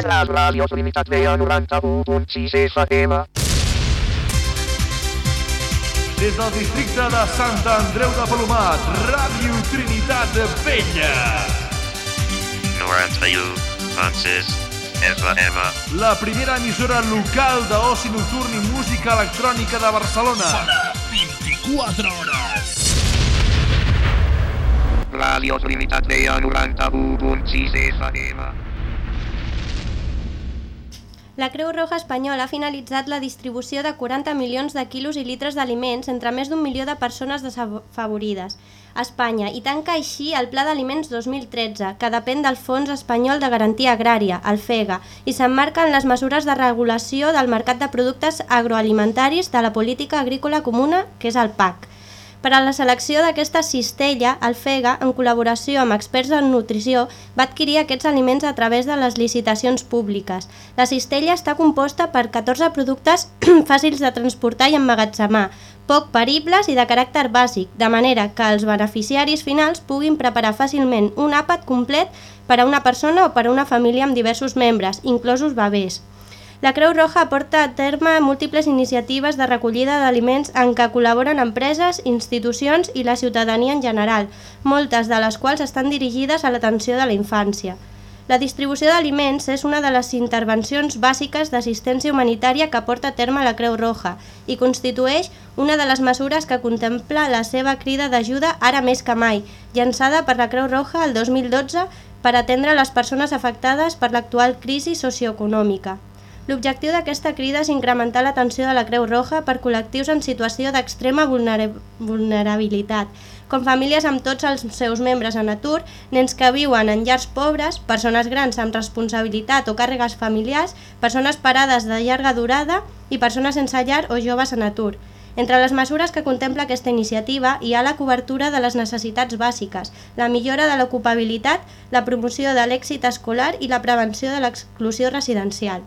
Les ràdios Limitat veia 91.6 FM. Des del districte de Sant Andreu de Palomat, Ràdio Trinitat Vella. 91.6 FM. La primera emissora local d'oci nocturn i música electrònica de Barcelona. 24 hores. Ràdios Limitat veia 91.6 FM. La Creu Roja Espanyola ha finalitzat la distribució de 40 milions de quilos i litres d'aliments entre més d'un milió de persones desafavorides a Espanya i tanca així el Pla d'Aliments 2013, que depèn del Fons Espanyol de Garantia Agrària, el FEGA, i s'emmarca en les mesures de regulació del mercat de productes agroalimentaris de la Política Agrícola Comuna, que és el PAC. Per a la selecció d'aquesta cistella, el FEGA, en col·laboració amb experts en nutrició, va adquirir aquests aliments a través de les licitacions públiques. La cistella està composta per 14 productes fàcils de transportar i emmagatzemar, poc peribles i de caràcter bàsic, de manera que els beneficiaris finals puguin preparar fàcilment un àpat complet per a una persona o per a una família amb diversos membres, inclosos bebès. La Creu Roja porta a terme múltiples iniciatives de recollida d'aliments en què col·laboren empreses, institucions i la ciutadania en general, moltes de les quals estan dirigides a l'atenció de la infància. La distribució d'aliments és una de les intervencions bàsiques d'assistència humanitària que porta a terme la Creu Roja i constitueix una de les mesures que contempla la seva crida d'ajuda ara més que mai, llançada per la Creu Roja el 2012 per atendre les persones afectades per l'actual crisi socioeconòmica. L'objectiu d'aquesta crida és incrementar l'atenció de la Creu Roja per col·lectius en situació d'extrema vulnera vulnerabilitat, com famílies amb tots els seus membres en atur, nens que viuen en llars pobres, persones grans amb responsabilitat o càrregues familiars, persones parades de llarga durada i persones sense llar o joves en atur. Entre les mesures que contempla aquesta iniciativa hi ha la cobertura de les necessitats bàsiques, la millora de l'ocupabilitat, la promoció de l'èxit escolar i la prevenció de l'exclusió residencial.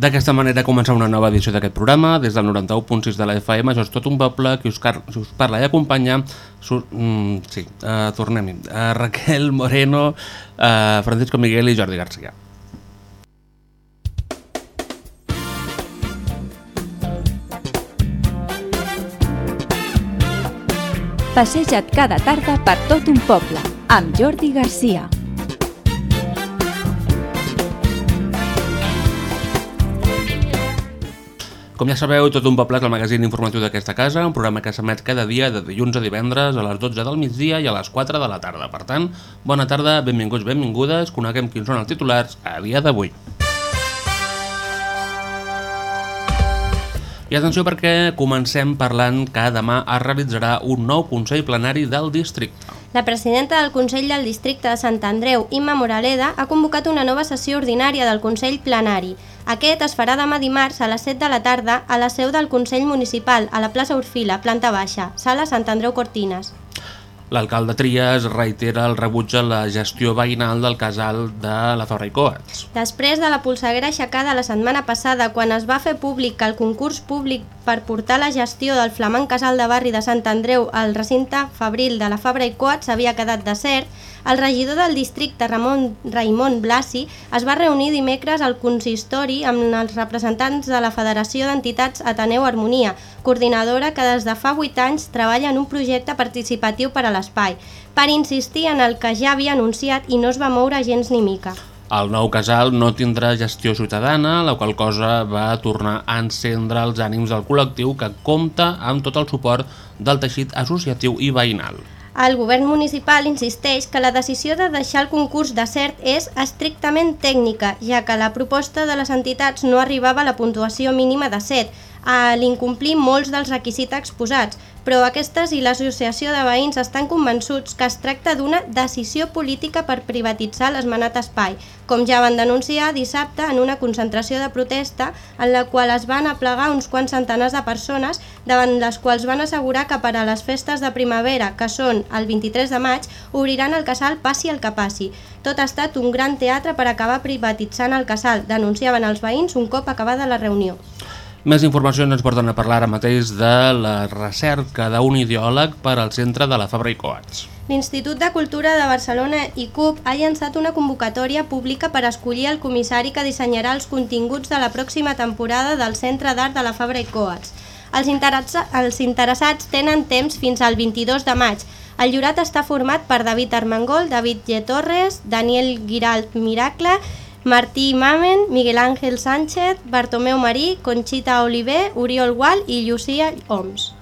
D'aquesta manera comença una nova edició d'aquest programa, des del 91.6 de la FM, això és tot un poble que us, us parla i acompanya, mm, sí, uh, tornem-hi, uh, Raquel Moreno, uh, Francisco Miguel i Jordi Garcia. Passeja't cada tarda per tot un poble, amb Jordi Garcia. Com ja sabeu, Tot un poble és el magazín informatiu d'aquesta casa, un programa que s'emet cada dia de dilluns a divendres a les 12 del migdia i a les 4 de la tarda. Per tant, bona tarda, benvinguts, benvingudes, coneguem quins són els titulars a dia d'avui. I atenció perquè comencem parlant que demà es realitzarà un nou Consell Plenari del Districte. La presidenta del Consell del Districte de Sant Andreu, Imma Moraleda, ha convocat una nova sessió ordinària del Consell Plenari. Aquest es farà demà dimarts a les 7 de la tarda a la seu del Consell Municipal, a la plaça Orfila, planta baixa, sala Sant Andreu Cortines. L'alcalde Trias reitera el rebuig a la gestió veïnal del casal de la Fabra i Coats. Després de la polseguera aixecada la setmana passada, quan es va fer públic el concurs públic per portar la gestió del flamant casal de barri de Sant Andreu al recinte fabril de la Fabra i Coats s'havia quedat desert, el regidor del districte Ramon Raimon Blasi es va reunir dimecres al consistori amb els representants de la Federació d'Entitats Ateneu Harmonia, coordinadora que des de fa 8 anys treballa en un projecte participatiu per a l'espai, per insistir en el que ja havia anunciat i no es va moure gens ni mica. El nou casal no tindrà gestió ciutadana, la qual cosa va tornar a encendre els ànims del col·lectiu que compta amb tot el suport del teixit associatiu i veïnal. El govern municipal insisteix que la decisió de deixar el concurs desert és estrictament tècnica, ja que la proposta de les entitats no arribava a la puntuació mínima de 7, a l'incomplir molts dels requisits exposats, però aquestes i l'associació de veïns estan convençuts que es tracta d'una decisió política per privatitzar l'esmenat espai, com ja van denunciar dissabte en una concentració de protesta en la qual es van aplegar uns quants centenars de persones davant les quals van assegurar que per a les festes de primavera, que són el 23 de maig, obriran el casal passi el que passi. Tot ha estat un gran teatre per acabar privatitzant el casal, denunciaven els veïns un cop acabada la reunió. Més informacions ens porten a parlar ara mateix de la recerca d'un ideòleg per al centre de la Fabra i Coats. L'Institut de Cultura de Barcelona i CUP ha llançat una convocatòria pública per escollir el comissari que dissenyarà els continguts de la pròxima temporada del Centre d'Art de la Fabra i Coats. Els, els interessats tenen temps fins al 22 de maig. El jurat està format per David Armengol, David G. Torres, Daniel Giralt Miracle, Martí Mamen, Miguel Ángel Sánchez, Bartomeu Marí, Conxita Oliver, Oriol Gual i Llucia Oms.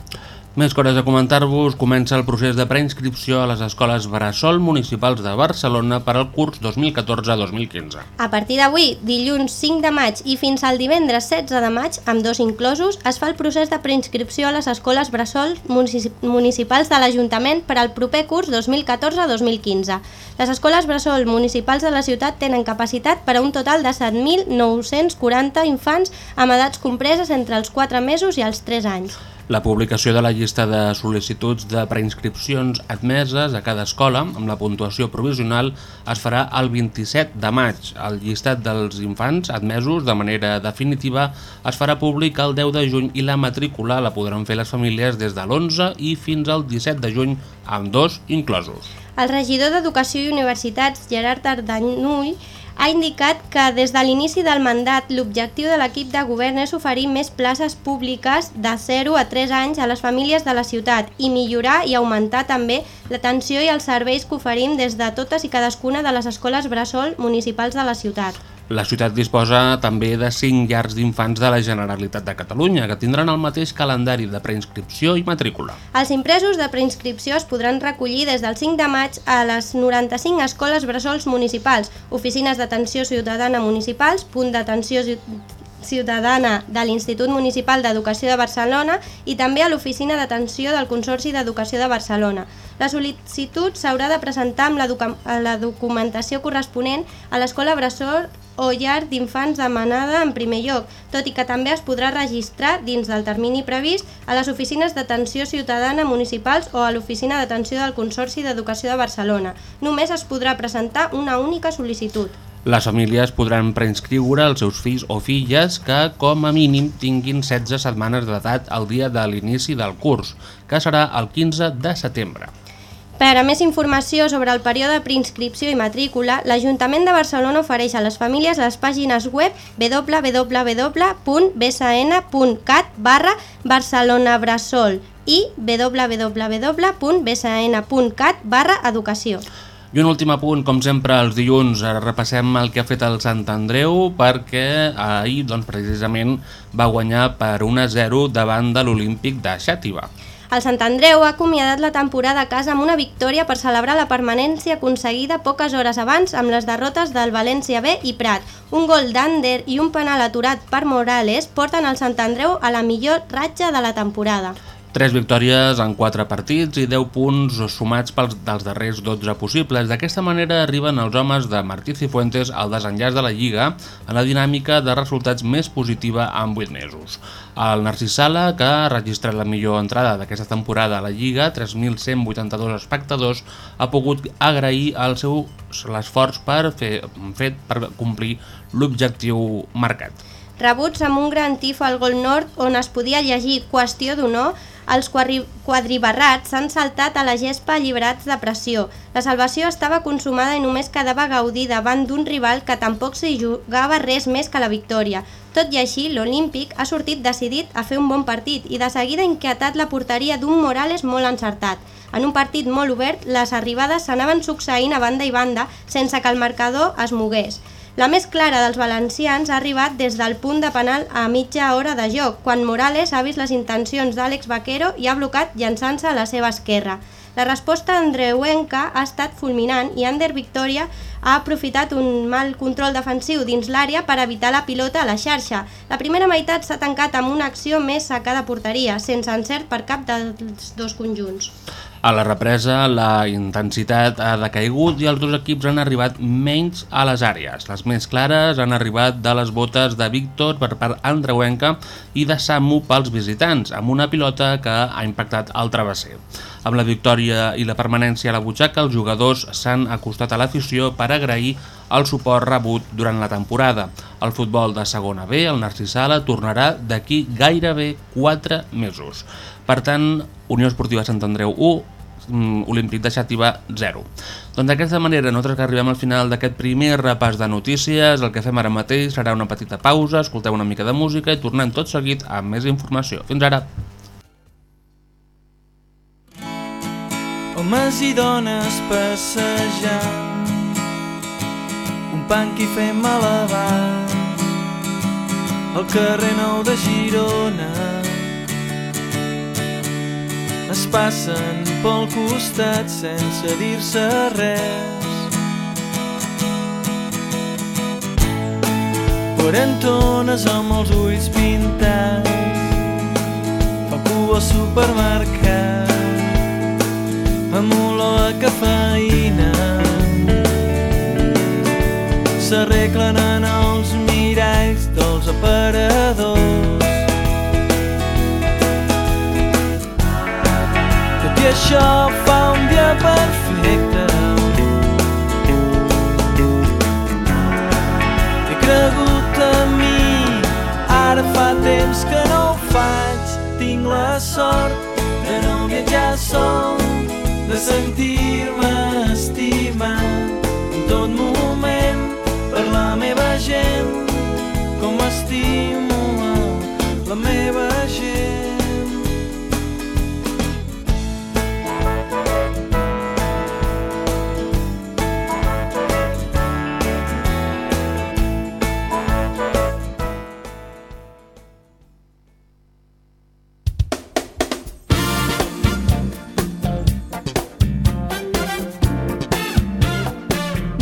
Més coses a comentar-vos, comença el procés de preinscripció a les escoles Bressol Municipals de Barcelona per al curs 2014-2015. A partir d'avui, dilluns 5 de maig i fins al divendres 16 de maig, amb dos inclosos, es fa el procés de preinscripció a les escoles Bressol municipals de l'Ajuntament per al proper curs 2014-2015. Les escoles Bressol municipals de la ciutat tenen capacitat per a un total de 7.940 infants amb edats compreses entre els 4 mesos i els 3 anys. La publicació de la llista de sol·licituds de preinscripcions admeses a cada escola amb la puntuació provisional es farà el 27 de maig. El llistat dels infants admesos de manera definitiva es farà públic el 10 de juny i la matrícula la podran fer les famílies des de l'11 i fins al 17 de juny amb dos inclosos. El regidor d'Educació i Universitats, Gerard Ardanull, ha indicat que des de l'inici del mandat l'objectiu de l'equip de govern és oferir més places públiques de 0 a 3 anys a les famílies de la ciutat i millorar i augmentar també l'atenció i els serveis que oferim des de totes i cadascuna de les escoles bressol municipals de la ciutat. La ciutat disposa també de 5 llars d'infants de la Generalitat de Catalunya, que tindran el mateix calendari de preinscripció i matrícula. Els impresos de preinscripció es podran recollir des del 5 de maig a les 95 escoles bressols municipals, oficines d'atenció ciutadana municipals, punt d'atenció ciutadana de l'Institut Municipal d'Educació de Barcelona i també a l'Oficina d'Atenció del Consorci d'Educació de Barcelona. La sol·licitud s'haurà de presentar amb la, la documentació corresponent a l'Escola Bressol o llar d'infants demanada en primer lloc, tot i que també es podrà registrar dins del termini previst a les oficines d'atenció ciutadana municipals o a l'oficina d'atenció del Consorci d'Educació de Barcelona. Només es podrà presentar una única sol·licitud. Les famílies podran preinscriure els seus fills o filles que, com a mínim, tinguin 16 setmanes d'edat al dia de l'inici del curs, que serà el 15 de setembre. Per a més informació sobre el període de preinscripció i matrícula, l'Ajuntament de Barcelona ofereix a les famílies les pàgines web www.bsn.cat barra barcelonabressol i www.bsn.cat barra educació. I un últim apunt, com sempre, els dilluns repassem el que ha fet el Sant Andreu perquè ahir, doncs, precisament, va guanyar per 1-0 davant de l'Olímpic de Xàtiva. El Sant Andreu ha acomiadat la temporada a casa amb una victòria per celebrar la permanència aconseguida poques hores abans amb les derrotes del València B i Prat. Un gol d'Ander i un penal aturat per Morales porten el Sant Andreu a la millor ratxa de la temporada. Tres victòries en quatre partits i 10 punts sumats pels dels darrers 12 possibles. D'aquesta manera arriben els homes de Martí Cifuentes al desenllaç de la Lliga en la dinàmica de resultats més positiva en 8 mesos. El Narcís Sala, que ha registrat la millor entrada d'aquesta temporada a la Lliga, 3.182 espectadors, ha pogut agrair el seu l'esforç per fer fet per complir l'objectiu marcat. Rebuts amb un gran tifo al gol nord on es podia llegir qüestió d'honor els quadribarrats s'han saltat a la gespa alliberats de pressió. La salvació estava consumada i només quedava gaudir davant d'un rival que tampoc s'hi jugava res més que la victòria. Tot i així, l'Olímpic ha sortit decidit a fer un bon partit i de seguida ha inquietat la porteria d'un Morales molt encertat. En un partit molt obert, les arribades s'anaven succeint a banda i banda sense que el marcador es mogués. La més clara dels valencians ha arribat des del punt de penal a mitja hora de joc, quan Morales ha vist les intencions d'Àlex Vaquero i ha blocat llançant-se a la seva esquerra. La resposta d'Andreuenca ha estat fulminant i Ander Victoria ha aprofitat un mal control defensiu dins l'àrea per evitar la pilota a la xarxa. La primera meitat s'ha tancat amb una acció més a cada porteria, sense encert per cap dels dos conjunts. A la represa, la intensitat ha decaigut i els dos equips han arribat menys a les àrees. Les més clares han arribat de les botes de Víctor per part andreuenca i de Samu pels visitants, amb una pilota que ha impactat el travesser. Amb la victòria i la permanència a la butxaca, els jugadors s'han acostat a l'afició per agrair el suport rebut durant la temporada. El futbol de segona B, el Narcisala, tornarà d'aquí gairebé 4 mesos. Per tant, Unió Esportiva Sant Andreu 1, mm, Olímpic de Xàtiva 0. Doncs d'aquesta manera, nosaltres que arribem al final d'aquest primer repàs de notícies, el que fem ara mateix serà una petita pausa, escolteu una mica de música i tornem tot seguit amb més informació. Fins ara! Homes i dones passejant Un punk i fem malabars Al carrer nou de Girona Es passen pel costat sense dir-se res. Quarantones amb els ulls pintats Fa cua al supermercat amb olor a cafeïna s'arreglen en els miralls dels aparadors i això fa un dia perfecte. He cregut en mi ara fa temps que no ho faig. Tinc la sort de no viatjar sol de sentir-me estimat. En tot moment per la meva gent com estimo a la meva gent.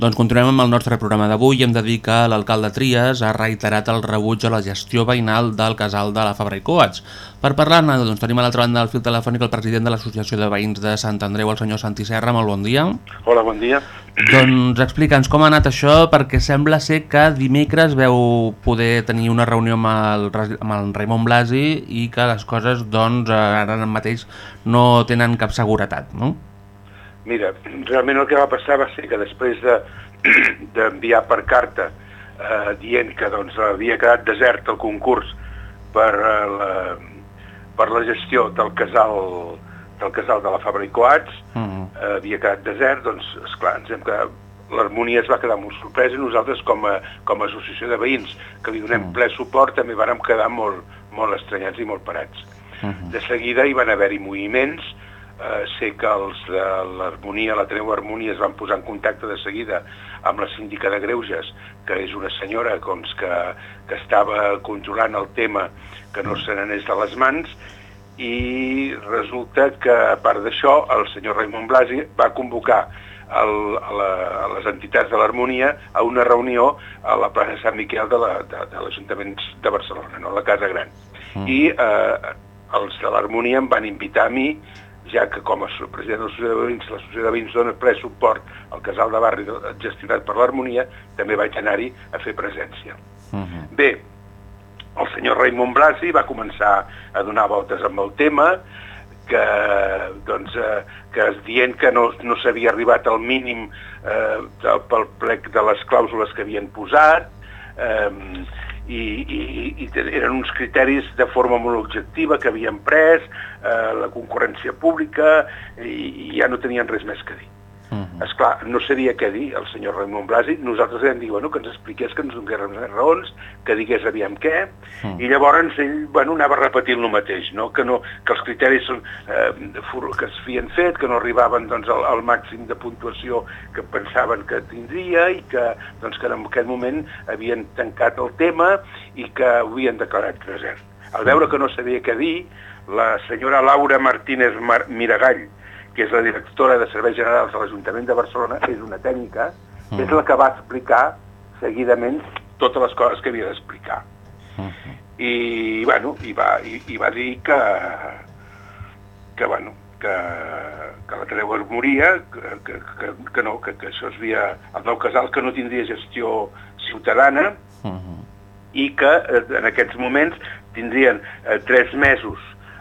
Doncs continuem amb el nostre programa d'avui i hem de dir que l'alcalde Trias ha reiterat el rebuig a la gestió veïnal del casal de la Fabra i Coats. Per parlar-ne, doncs, tenim a l'altra banda del fil telefònic el president de l'Associació de Veïns de Sant Andreu, el senyor Santi Serra. Molt bon dia. Hola, bon dia. Doncs explica'ns com ha anat això, perquè sembla ser que dimecres veu poder tenir una reunió amb el, amb el Raimon Blasi i que les coses, doncs, ara mateix no tenen cap seguretat, no? Mira, realment el que va passar va ser que després de- d'enviar per carta eh, dient que doncs, havia quedat desert el concurs per, eh, la, per la gestió del casal, del casal de la Fabra i Coats, Uh -huh. eh, havia quedat desert, doncs, esclar, ens hem quedat l'harmonia es va quedar molt sorpresa i nosaltres com a, com a associació de veïns que li donem ple suport també vàrem quedar molt, molt estranyats i molt parats. De seguida hi van haver-hi moviments, eh, sé que els de l'Harmonia, l'Ateneu Harmonia es van posar en contacte de seguida amb la síndica de Greuges, que és una senyora doncs, que, que estava controlant el tema que no se n'anés de les mans i resulta que a part d'això el senyor Raimon Blasi va convocar el, a, la, a les entitats de l'Harmonia a una reunió a la plaça Sant Miquel de la- de, de l'Ajuntament de Barcelona, no? la Casa Gran. I eh, els de l'Harmonia em van invitar a mi, ja que com a president de l'Associació de Veïns, l'Associació de Veïns dona ple suport al casal de barri gestionat per l'Harmonia, també vaig anar-hi a fer presència. Bé, el senyor Raimon Blasi va començar a donar voltes amb el tema, que, doncs, eh, que es dient que no, no s'havia arribat al mínim eh, del, pel plec de les clàusules que havien posat, eh, i, i, i eren uns criteris de forma molt objectiva que havien pres, eh, la concurrència pública, i, i ja no tenien res més que dir. És clar, no sabia què dir el senyor Raimon Blasi, nosaltres vam dir bueno, que ens expliqués, que ens donés raons, que digués aviam què, i llavors ell bueno, anava repetint el mateix, no? Que, no, que els criteris són, eh, que es havien fet, que no arribaven doncs, al, al màxim de puntuació que pensaven que tindria i que, doncs, que en aquest moment havien tancat el tema i que ho havien declarat desert. Al veure que no sabia què dir, la senyora Laura Martínez Mar Miragall, que és la directora de Serveis Generals de l'Ajuntament de Barcelona, és una tècnica, és la que va explicar seguidament totes les coses que havia d'explicar. I, bueno, i va, i, i va dir que, que, bueno, que, que la Treu es moria, que, que, que, que no, que, que això es havia, el nou casal que no tindria gestió ciutadana, i que eh, en aquests moments tindrien eh, tres mesos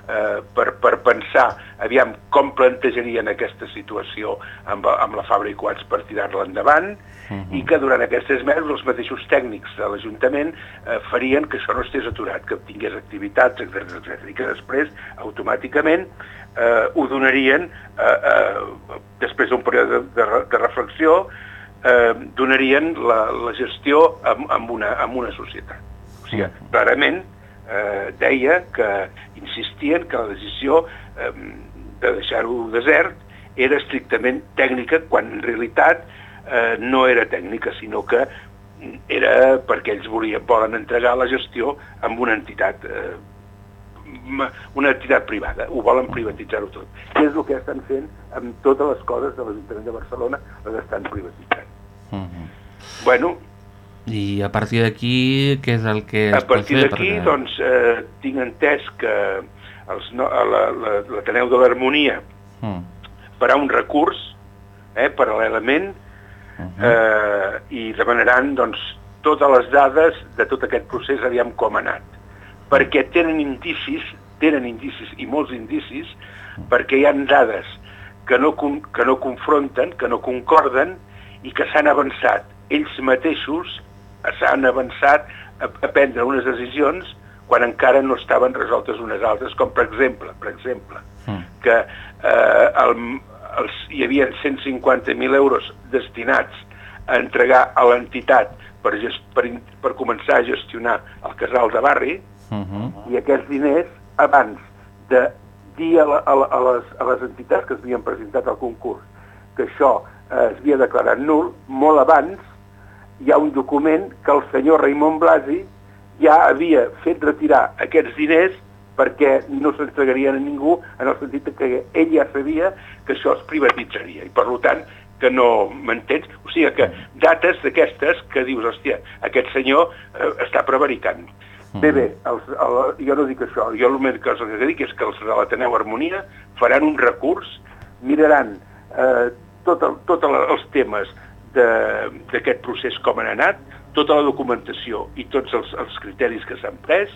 eh, per, per pensar aviam com plantejarien aquesta situació amb, amb la fàbrica Quats per tirar-la endavant uh -huh. i que durant aquests tres mesos els mateixos tècnics de l'Ajuntament eh, farien que això no estés aturat, que tingués activitats, etc etc i que després automàticament eh, ho donarien eh, eh, després d'un període de, de, de reflexió eh, donarien la, la gestió amb, amb, una, amb una societat. O sigui, clarament eh, deia que insistien que la decisió eh, de deixar-ho desert era estrictament tècnica, quan en realitat eh, no era tècnica, sinó que era perquè ells volien, volen entregar la gestió amb una entitat eh, una entitat privada, ho volen privatitzar-ho tot. I és el que estan fent amb totes les coses de l'Ajuntament de Barcelona, les estan privatitzant. Uh -huh. Bueno, I a partir d'aquí, què és el que es a partir d'aquí, Perquè- doncs, eh, tinc entès que els no, a la- la- l'Ateneu de l'Harmonia Mm. farà un recurs, eh, paral·lelament, Uh-huh. eh, i demanaran doncs, totes les dades de tot aquest procés, aviam com ha anat. Perquè tenen indicis, tenen indicis i molts indicis, perquè hi han dades que no, que no confronten, que no concorden i que s'han avançat. Ells mateixos s'han avançat a, a prendre unes decisions quan encara no estaven resoltes unes altres, com per exemple, per exemple, Mm. que eh, el, els, hi havia 150.000 euros destinats a entregar a l'entitat per, gest, per, per començar a gestionar el casal de barri Uh -huh. i aquests diners, abans de dir a, la, a, la, a, les, a les entitats que s'havien presentat al concurs que això eh, es havia declarat nul, molt abans hi ha un document que el senyor Raimon Blasi ja havia fet retirar aquests diners perquè no s'entregarien a ningú en el sentit que ell ja sabia que això es privatitzaria i per tant que no m'entens? O sigui que dates d'aquestes que dius, hòstia, aquest senyor eh, està prevaricant. Bé, bé, els, el, jo no dic això, jo l'únic cosa que dic és que els de l'Ateneu Harmonia faran un recurs, miraran eh, tot el, tot el, els temes d'aquest procés com han anat, tota la documentació i tots els, els criteris que s'han pres,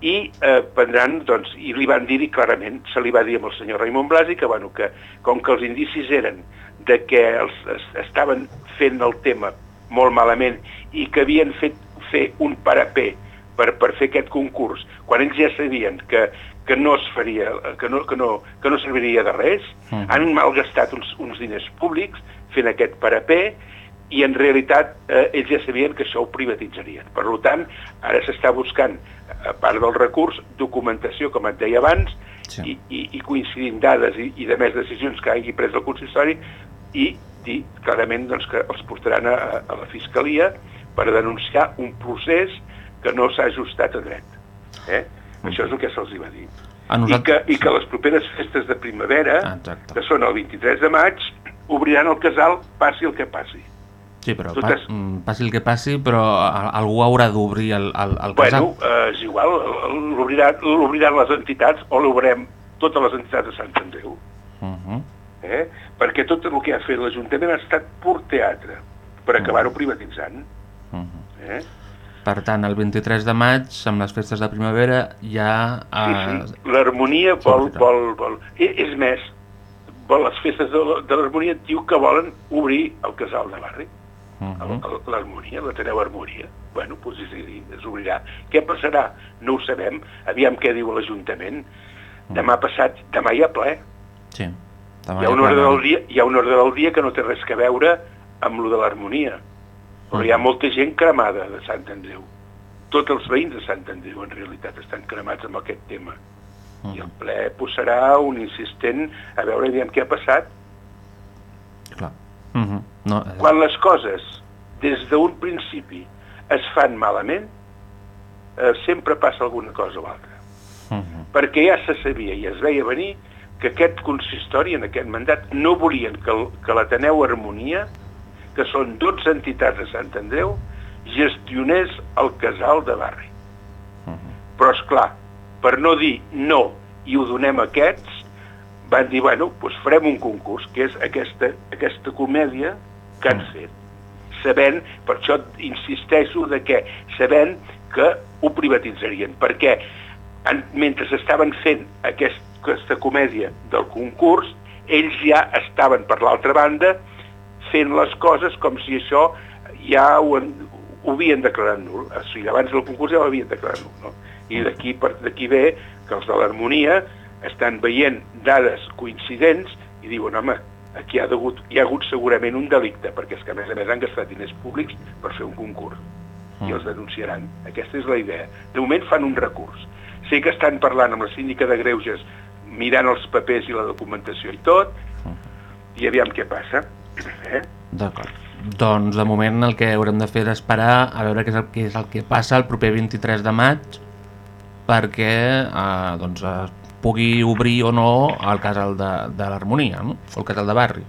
i eh, prendran, doncs, i li van dir clarament, se li va dir amb el senyor Raimon Blasi que, bueno, que com que els indicis eren de que els, es, estaven fent el tema molt malament i que havien fet fer un parapé per, per fer aquest concurs, quan ells ja sabien que, que no es faria, que no, que no, que no serviria de res, Mhm. han malgastat uns, uns diners públics fent aquest parapé i en realitat eh, ells ja sabien que això ho privatitzarien. Per tant, ara s'està buscant, a part del recurs, documentació, com et deia abans, Sí. i, i, i coincidint dades i, i de més decisions que hagi pres el consistori i dir clarament doncs, que els portaran a, a la Fiscalia per denunciar un procés que no s'ha ajustat a dret. Eh? Això és el que se'ls va dir. A I, nosaltres... que, I que les properes festes de primavera, Ah, exacte. que són el 23 de maig, obriran el casal passi el que passi. Sí, però pa, és- mm, passi el que passi, però algú haurà d'obrir el, el, el casal. Bueno, eh, és igual, l'obriran l'obriran les entitats o l'obrem totes les entitats de Sant Andreu. Uh -huh. Eh? Perquè tot el que ha fet l'Ajuntament ha estat pur teatre, per acabar-ho privatitzant. Uh -huh. Eh? Per tant, el 23 de maig, amb les festes de primavera, ja... Sí, eh, sí. L'harmonia vol, Sortirà. vol, vol... I, és més, vol les festes de, l'harmonia diu que volen obrir el casal de barri. Uh El- -huh. l'harmonia, l'Ateneu Harmonia. Bueno, doncs sí, sí, es obrirà. Què passarà? No ho sabem. Aviam què diu l'Ajuntament. Demà passat, demà hi ha ple. Sí. Demà Hi ha, un ordre plenari. del dia, hi ha un ordre del dia que no té res a veure amb lo de l'harmonia. Però hi ha molta gent cremada de Sant Andreu. Tots els veïns de Sant Andreu, en realitat, estan cremats amb aquest tema. I el ple posarà un insistent a veure aviam què ha passat. Clar. Uh -huh. no, eh, Quan les coses, des d'un principi, es fan malament, eh, sempre passa alguna cosa o altra. uh -huh. Perquè ja se sabia i es veia venir que aquest consistori, en aquest mandat, no volien que, que l'Ateneu Harmonia, que són 12 entitats de Sant Andreu, gestionés el casal de barri. Però, és clar, per no dir no i ho donem a aquests, van dir, bueno, doncs farem un concurs, que és aquesta, aquesta comèdia que han fet. Sabent, per això insisteixo, de que sabent que ho privatitzarien, perquè en, mentre estaven fent aquest, aquesta comèdia del concurs, ells ja estaven per l'altra banda fent les coses com si això ja ho, ho havien declarat nul. O sigui, abans del concurs ja ho havien declarat nul. No? I d'aquí d'aquí ve que els de l'harmonia estan veient dades coincidents i diuen, home, aquí hi ha, degut, hi ha hagut segurament un delicte, perquè és que a més a més han gastat diners públics per fer un concurs i els denunciaran. Aquesta és la idea. De moment fan un recurs. Sé que estan parlant amb la síndica de Greuges, mirant els papers i la documentació i tot, i aviam què passa. Eh? D'acord. Doncs de moment el que haurem de fer és esperar a veure què és el que, és el que passa el proper 23 de maig perquè eh, doncs, es pugui obrir o no el casal de, de l'Harmonia, no? o el casal de barri.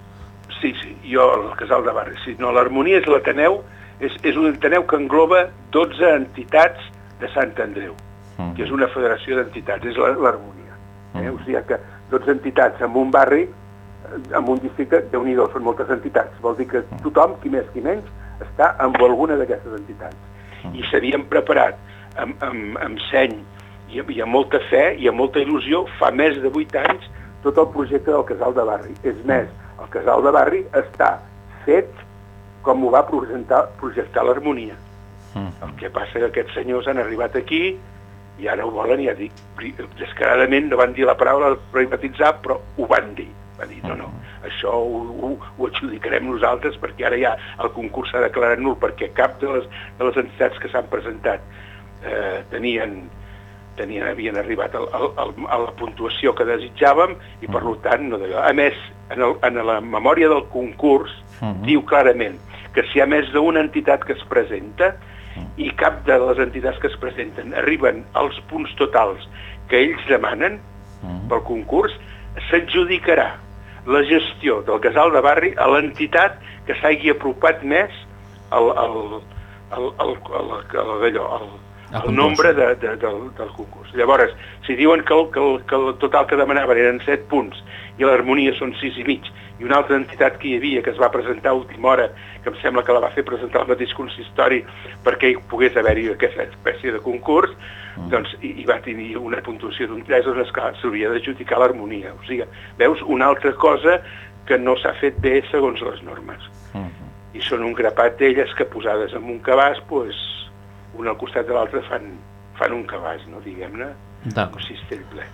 Sí, sí, jo el casal de barri. Sí, no, l'Harmonia és l'Ateneu, és, és un Ateneu que engloba 12 entitats de Sant Andreu, Mm. que és una federació d'entitats, és l'Harmonia. Eh? O sigui que 12 entitats en un barri, en un districte, déu nhi són moltes entitats. Vol dir que tothom, qui més qui menys, està amb alguna d'aquestes entitats. I s'havien preparat amb, amb, amb seny i, i amb molta fe i amb molta il·lusió fa més de 8 anys tot el projecte del casal de barri. És més, el casal de barri està fet com ho va projectar, projectar l'harmonia. El que passa que aquests senyors han arribat aquí i ara ho volen, ja dic, descaradament no van dir la paraula privatitzar, però ho van dir. Van dir, no, no, això ho, ho, ho adjudicarem nosaltres perquè ara ja el concurs s'ha declarat nul perquè cap de les, de les entitats que s'han presentat eh, tenien, tenien, havien arribat al, al, al, a la puntuació que desitjàvem i per tant no d'allò. A més, en, el, en la memòria del concurs diu clarament que si hi ha més d'una entitat que es presenta i cap de les entitats que es presenten arriben als punts totals que ells demanen pel concurs, s'adjudicarà la gestió del casal de barri a l'entitat que s'hagi apropat més al, al, al, al, al, al, al, Al el nombre de, de, del, del concurs. Llavors, si diuen que el, que, el, que el total que demanaven eren 7 punts i l'harmonia són 6 i mig, i una altra entitat que hi havia que es va presentar a última hora, que em sembla que la va fer presentar al mateix consistori perquè hi pogués haver-hi aquesta espècie de concurs, doncs i, i va tenir una puntuació d'un 3, doncs esclar, s'hauria d'adjudicar l'harmonia. O sigui, veus una altra cosa que no s'ha fet bé segons les normes. I són un grapat d'elles que posades en un cabàs, doncs, un al costat de l'altre fan, fan un cabàs, no? diguem-ne, un cistell ple.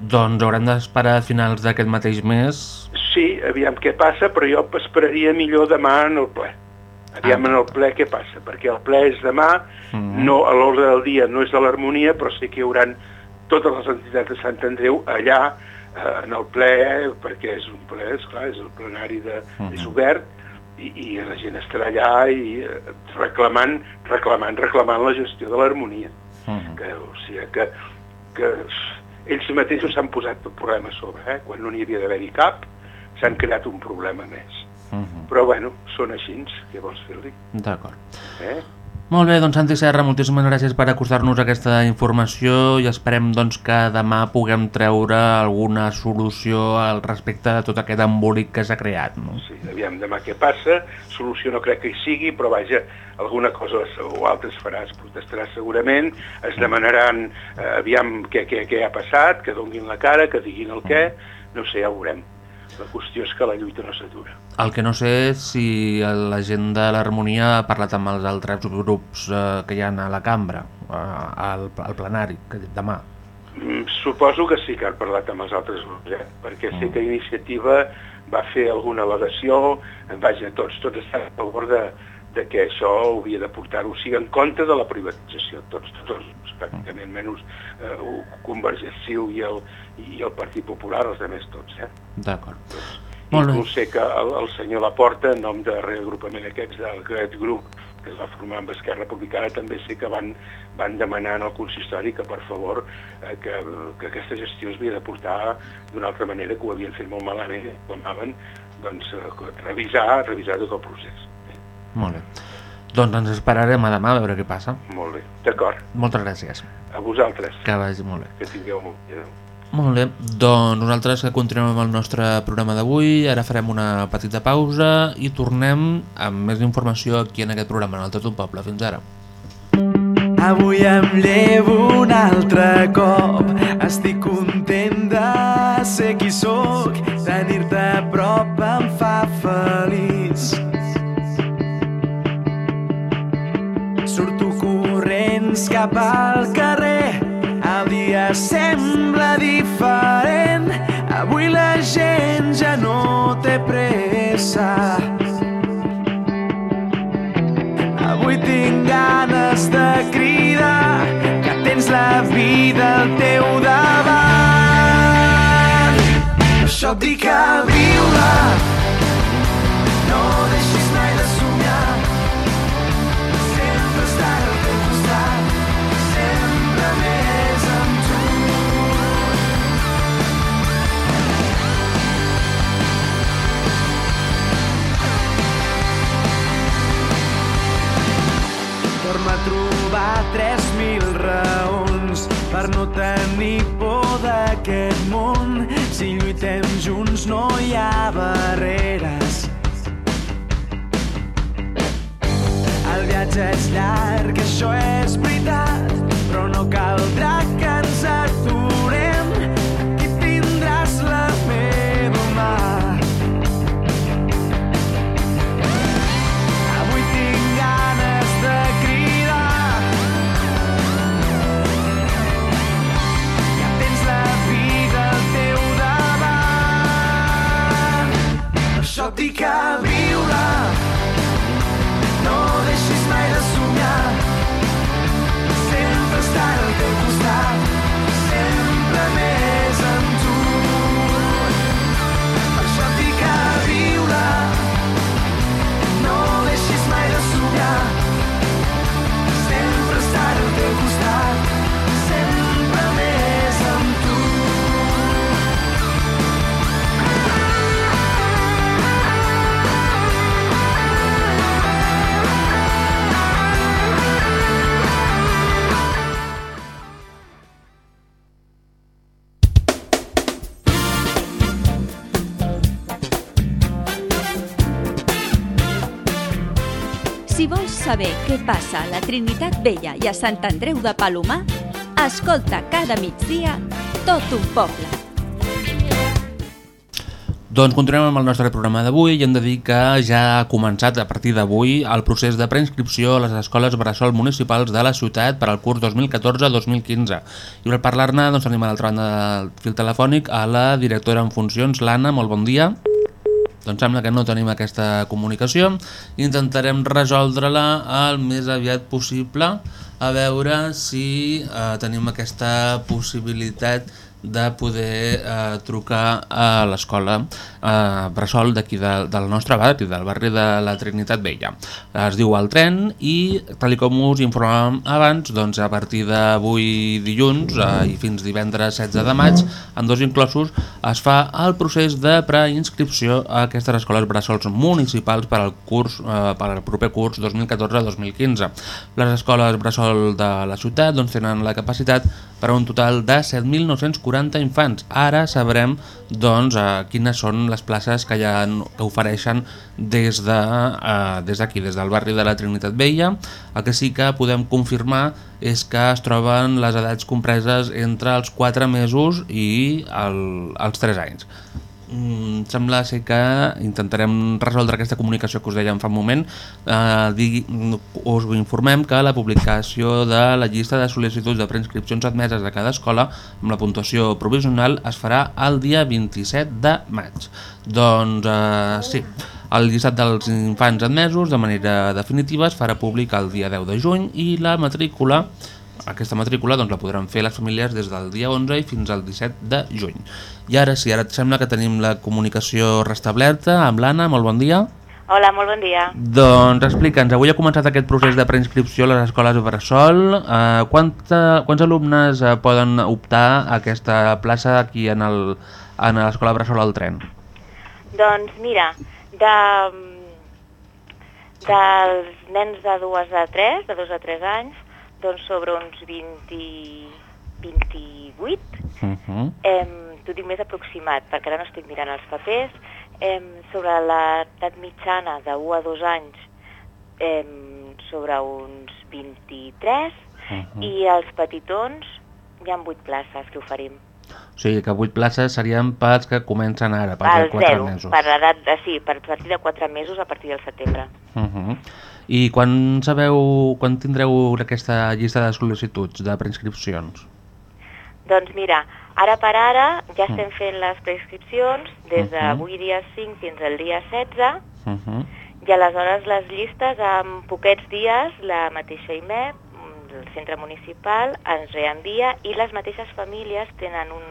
Doncs haurem d'esperar a finals d'aquest mateix mes. Sí, aviam què passa, però jo esperaria millor demà en el ple. Aviam Ah. en el ple què passa, perquè el ple és demà, Mhm. no a l'ordre del dia no és de l'harmonia, però sí que hi haurà totes les entitats de Sant Andreu allà eh, en el ple, perquè és un ple, esclar, és el plenari de, és obert, i, i la gent estarà allà i eh, reclamant, reclamant, reclamant la gestió de l'harmonia. que, o sigui, que, que ells mateixos s'han posat el problema a sobre, eh? quan no n'hi havia d'haver-hi cap, s'han creat un problema més. Però bueno, són així, què vols fer-li? D'acord. Eh? Molt bé, doncs Santi Serra, moltíssimes gràcies per acostar-nos aquesta informació i esperem doncs, que demà puguem treure alguna solució al respecte de tot aquest embolic que s'ha creat. No? Sí, aviam demà què passa, solució no crec que hi sigui, però vaja, alguna cosa o altra es farà, es protestarà segurament, es demanaran eh, aviam què, què, què ha passat, que donguin la cara, que diguin el què, no sé, ja ho veurem. La qüestió és que la lluita no s'atura. El que no sé és si la gent de l'Harmonia ha parlat amb els altres grups eh, que hi ha a la cambra, eh, al, al plenari, que demà. Mm, Suposo que sí que han parlat amb els altres grups, eh? perquè sé que Iniciativa va fer alguna al·legació, vaja, tots, tots estan a favor de, de que això havia de portar-ho, o sigui, en compte de la privatització, tots, tots pràcticament, menys eh, Convergenciu i el, i el Partit Popular, els altres tots, eh? D'acord. Molt bé. Inclús sé que el, el senyor Laporta, en nom de reagrupament aquests d'aquest grup que es va formar amb Esquerra Republicana, també sé que van, van demanar en el consistori que, per favor, eh, que, que aquesta gestió es havia de portar d'una altra manera, que ho havien fet molt malament, i reclamaven, doncs, eh, revisar, revisar tot el procés. Molt bé. Doncs ens esperarem a demà a veure què passa. Molt bé, d'acord. Moltes gràcies. A vosaltres, Que vagi molt bé. que tingueu molt bé. Molt bé, doncs nosaltres que continuem amb el nostre programa d'avui, ara farem una petita pausa i tornem amb més informació aquí en aquest programa, en el Tot un Poble. Fins ara. Avui em llevo un altre cop. Estic content de ser qui sóc. Tenir-te a prop em fa feliç. Surto corrents cap al carrer. Dia sembla diferent. Avui la gent ja no té pressa. Avui tinc ganes de cridar que tens la vida al teu davant. Això et dic a viure, trobar 3.000 raons per no tenir por d'aquest món. Si lluitem junts no hi ha barreres. El viatge és llarg, això és veritat, però no caldrà que ens aturem. Això saber què passa a la Trinitat Vella i a Sant Andreu de Palomar, escolta cada migdia tot un poble. Doncs continuem amb el nostre programa d'avui i hem de dir que ja ha començat a partir d'avui el procés de preinscripció a les escoles bressol municipals de la ciutat per al curs 2014-2015. I per parlar-ne doncs, tenim a l'altra banda del fil telefònic a la directora en funcions, l'Anna, molt bon dia. Doncs sembla que no tenim aquesta comunicació. Intentarem resoldre-la el més aviat possible a veure si eh, tenim aquesta possibilitat poder eh, trucar a l'escola eh, Bressol d'aquí de, del nostre barri, del barri de la Trinitat Vella. Es diu el tren i, tal com us informàvem abans, doncs a partir d'avui dilluns eh, i fins divendres 16 de maig, en dos inclosos, es fa el procés de preinscripció a aquestes escoles bressols municipals per al, curs, eh, per al proper curs 2014-2015. Les escoles bressol de la ciutat doncs, tenen la capacitat per a un total de 7.940 infants. Ara sabrem doncs, eh, quines són les places que, ha, que ofereixen des de, eh, des d'aquí, des del barri de la Trinitat Vella. El que sí que podem confirmar és que es troben les edats compreses entre els 4 mesos i el, els 3 anys. Mm, sembla ser que intentarem resoldre aquesta comunicació que us dèiem fa un moment. Eh, digui, us informem que la publicació de la llista de sol·licituds de preinscripcions admeses de cada escola amb la puntuació provisional es farà el dia 27 de maig. Doncs eh, sí, el llistat dels infants admesos de manera definitiva es farà públic el dia 10 de juny i la matrícula aquesta matrícula doncs, la podran fer les famílies des del dia 11 i fins al 17 de juny. I ara sí, ara et sembla que tenim la comunicació restablerta amb l'Anna, molt bon dia. Hola, molt bon dia. Doncs explica'ns, avui ha començat aquest procés de preinscripció a les escoles Bressol. Eh, quanta, quants alumnes eh, poden optar a aquesta plaça aquí en el- en l'escola Bressol al tren? Doncs mira, de, dels nens de 2 a 3, de 2 a 3 anys, doncs sobre uns 20, 28, Uh -huh. em, t'ho dic més aproximat, perquè ara no estic mirant els papers, em, sobre l'edat mitjana de 1 a 2 anys, em, sobre uns 23, Mhm. I els petitons hi ha 8 places que oferim. O sigui que 8 places serien pels que comencen ara, pels de Al 4 zero, mesos. per l'edat de, sí, per partir de 4 mesos a partir del setembre. Uh -huh. I quan sabeu, quan tindreu aquesta llista de sol·licituds, de preinscripcions? Doncs mira, ara per ara ja Mm. estem fent les prescripcions des Mhm. d'avui dia 5 fins al dia 16 Uh -huh. i aleshores les llistes en poquets dies la mateixa IMEP, el centre municipal, ens reenvia i les mateixes famílies tenen un,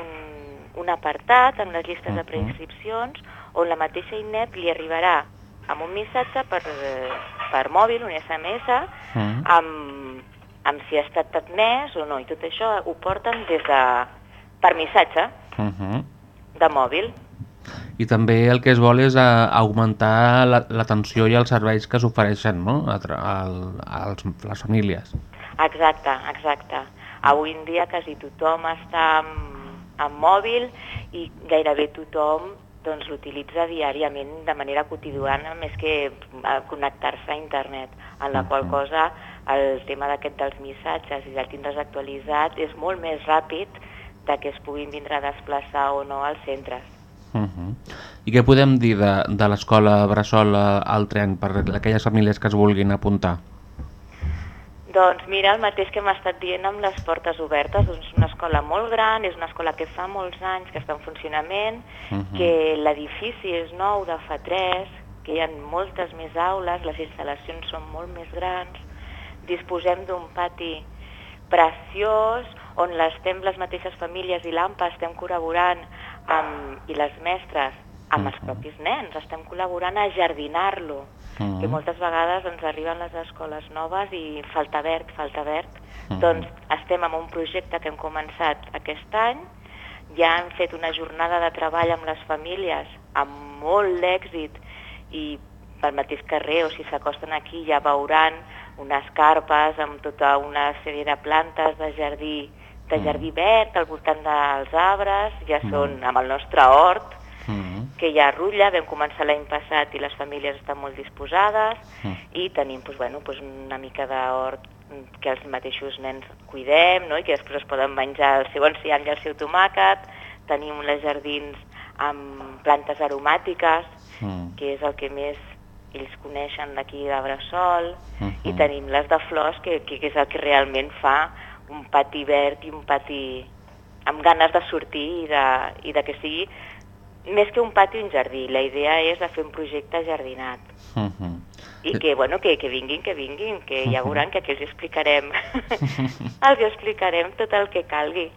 un, un apartat amb les llistes de Mhm. preinscripcions on la mateixa INEP li arribarà amb un missatge per, eh, per mòbil, un SMS, Mhm. amb, amb si ha estat admès o no, i tot això ho porten des de, per missatge Uh -huh. de mòbil. I també el que es vol és a, augmentar la- l'atenció i els serveis que s'ofereixen no? a, al, als, les famílies. Exacte, exacte. Avui en dia quasi tothom està amb, amb mòbil i gairebé tothom doncs, l'utilitza diàriament de manera quotidiana més que connectar-se a internet, en la qual cosa el tema d'aquest dels missatges i de tindre's actualitzat és molt més ràpid de que es puguin vindre a desplaçar o no als centres. Uh -huh. I què podem dir de, de l'escola Bressol al tren per aquelles famílies que es vulguin apuntar? Doncs mira, el mateix que hem estat dient amb les portes obertes, doncs una escola molt gran, és una escola que fa molts anys que està en funcionament, Mhm. que l'edifici és nou de fa tres, que hi ha moltes més aules, les instal·lacions són molt més grans, disposem d'un pati preciós on l'estem les mateixes famílies i l'AMPA estem col·laborant amb, i les mestres amb els propis nens, estem col·laborant a jardinar-lo, Mhm. que moltes vegades ens arriben les escoles noves i falta verd, falta verd. Mhm. Doncs estem amb un projecte que hem començat aquest any, ja hem fet una jornada de treball amb les famílies amb molt d'èxit i pel mateix carrer o si s'acosten aquí ja veuran unes carpes amb tota una sèrie de plantes de jardí de jardí verd al voltant dels arbres, ja són amb el nostre hort, que hi ha rutlla, vam començar l'any passat i les famílies estan molt disposades i tenim doncs, bueno, doncs una mica d'hort mm, que els mateixos nens cuidem no? i que després es poden menjar el seu enciam i el seu tomàquet, tenim les jardins amb plantes aromàtiques, Mm. que és el que més ells coneixen d'aquí de Bressol, i Mhm. tenim les de flors, que, que, que és el que realment fa un pati verd i un pati amb ganes de sortir i de, i de que sigui més que un pati un jardí. La idea és de fer un projecte jardinat. Uh -huh. I que, bueno, que, que vinguin, que vinguin, que ja Mhm. veuran que aquí els explicarem, els explicarem tot el que calgui.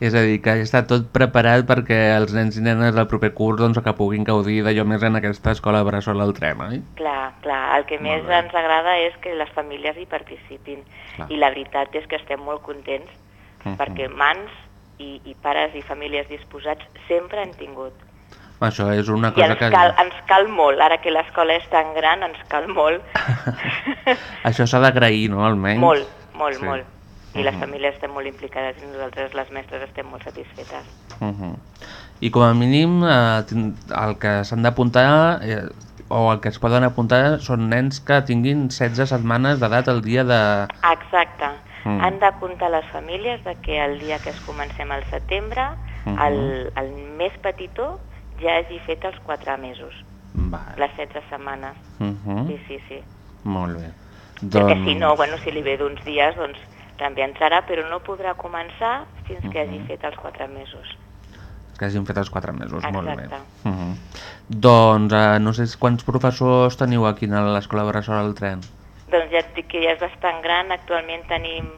És a dir, que ja està tot preparat perquè els nens i nenes del proper curs doncs, que puguin gaudir d'allò més en aquesta escola Bressol al tren, oi? Clar, clar, el que més ens agrada és que les famílies hi participin. Clar. I la veritat és que estem molt contents Mhm. perquè mans i, i pares i famílies disposats sempre hem tingut. Això és una I cosa ens que... cal, ens cal molt, ara que l'escola és tan gran, ens cal molt, Això s'ha d'agrair, no?, almenys. molt, molt, Sí. molt. I les Mhm. famílies estem molt implicades i nosaltres, les mestres, estem molt satisfetes. Uh -huh. I com a mínim eh, el que s'han d'apuntar eh, o el que es poden apuntar són nens que tinguin 16 setmanes d'edat el dia de... Exacte. Mm. Han de comptar les famílies de que el dia que es comencem al setembre, Mhm. el, el més petitó ja hagi fet els 4 mesos, Vale. les 16 setmanes. Uh -huh. Sí, sí, sí. Molt bé. Perquè si no, bueno, si li ve d'uns dies, doncs també entrarà, però no podrà començar fins que hagi Mhm. fet els 4 mesos. Que hagin fet els 4 mesos, molt bé. Exacte. Uh -huh. Doncs eh, no sé quants professors teniu aquí a l'Escola Bressol al tren. Doncs ja et dic que ja és bastant gran, actualment tenim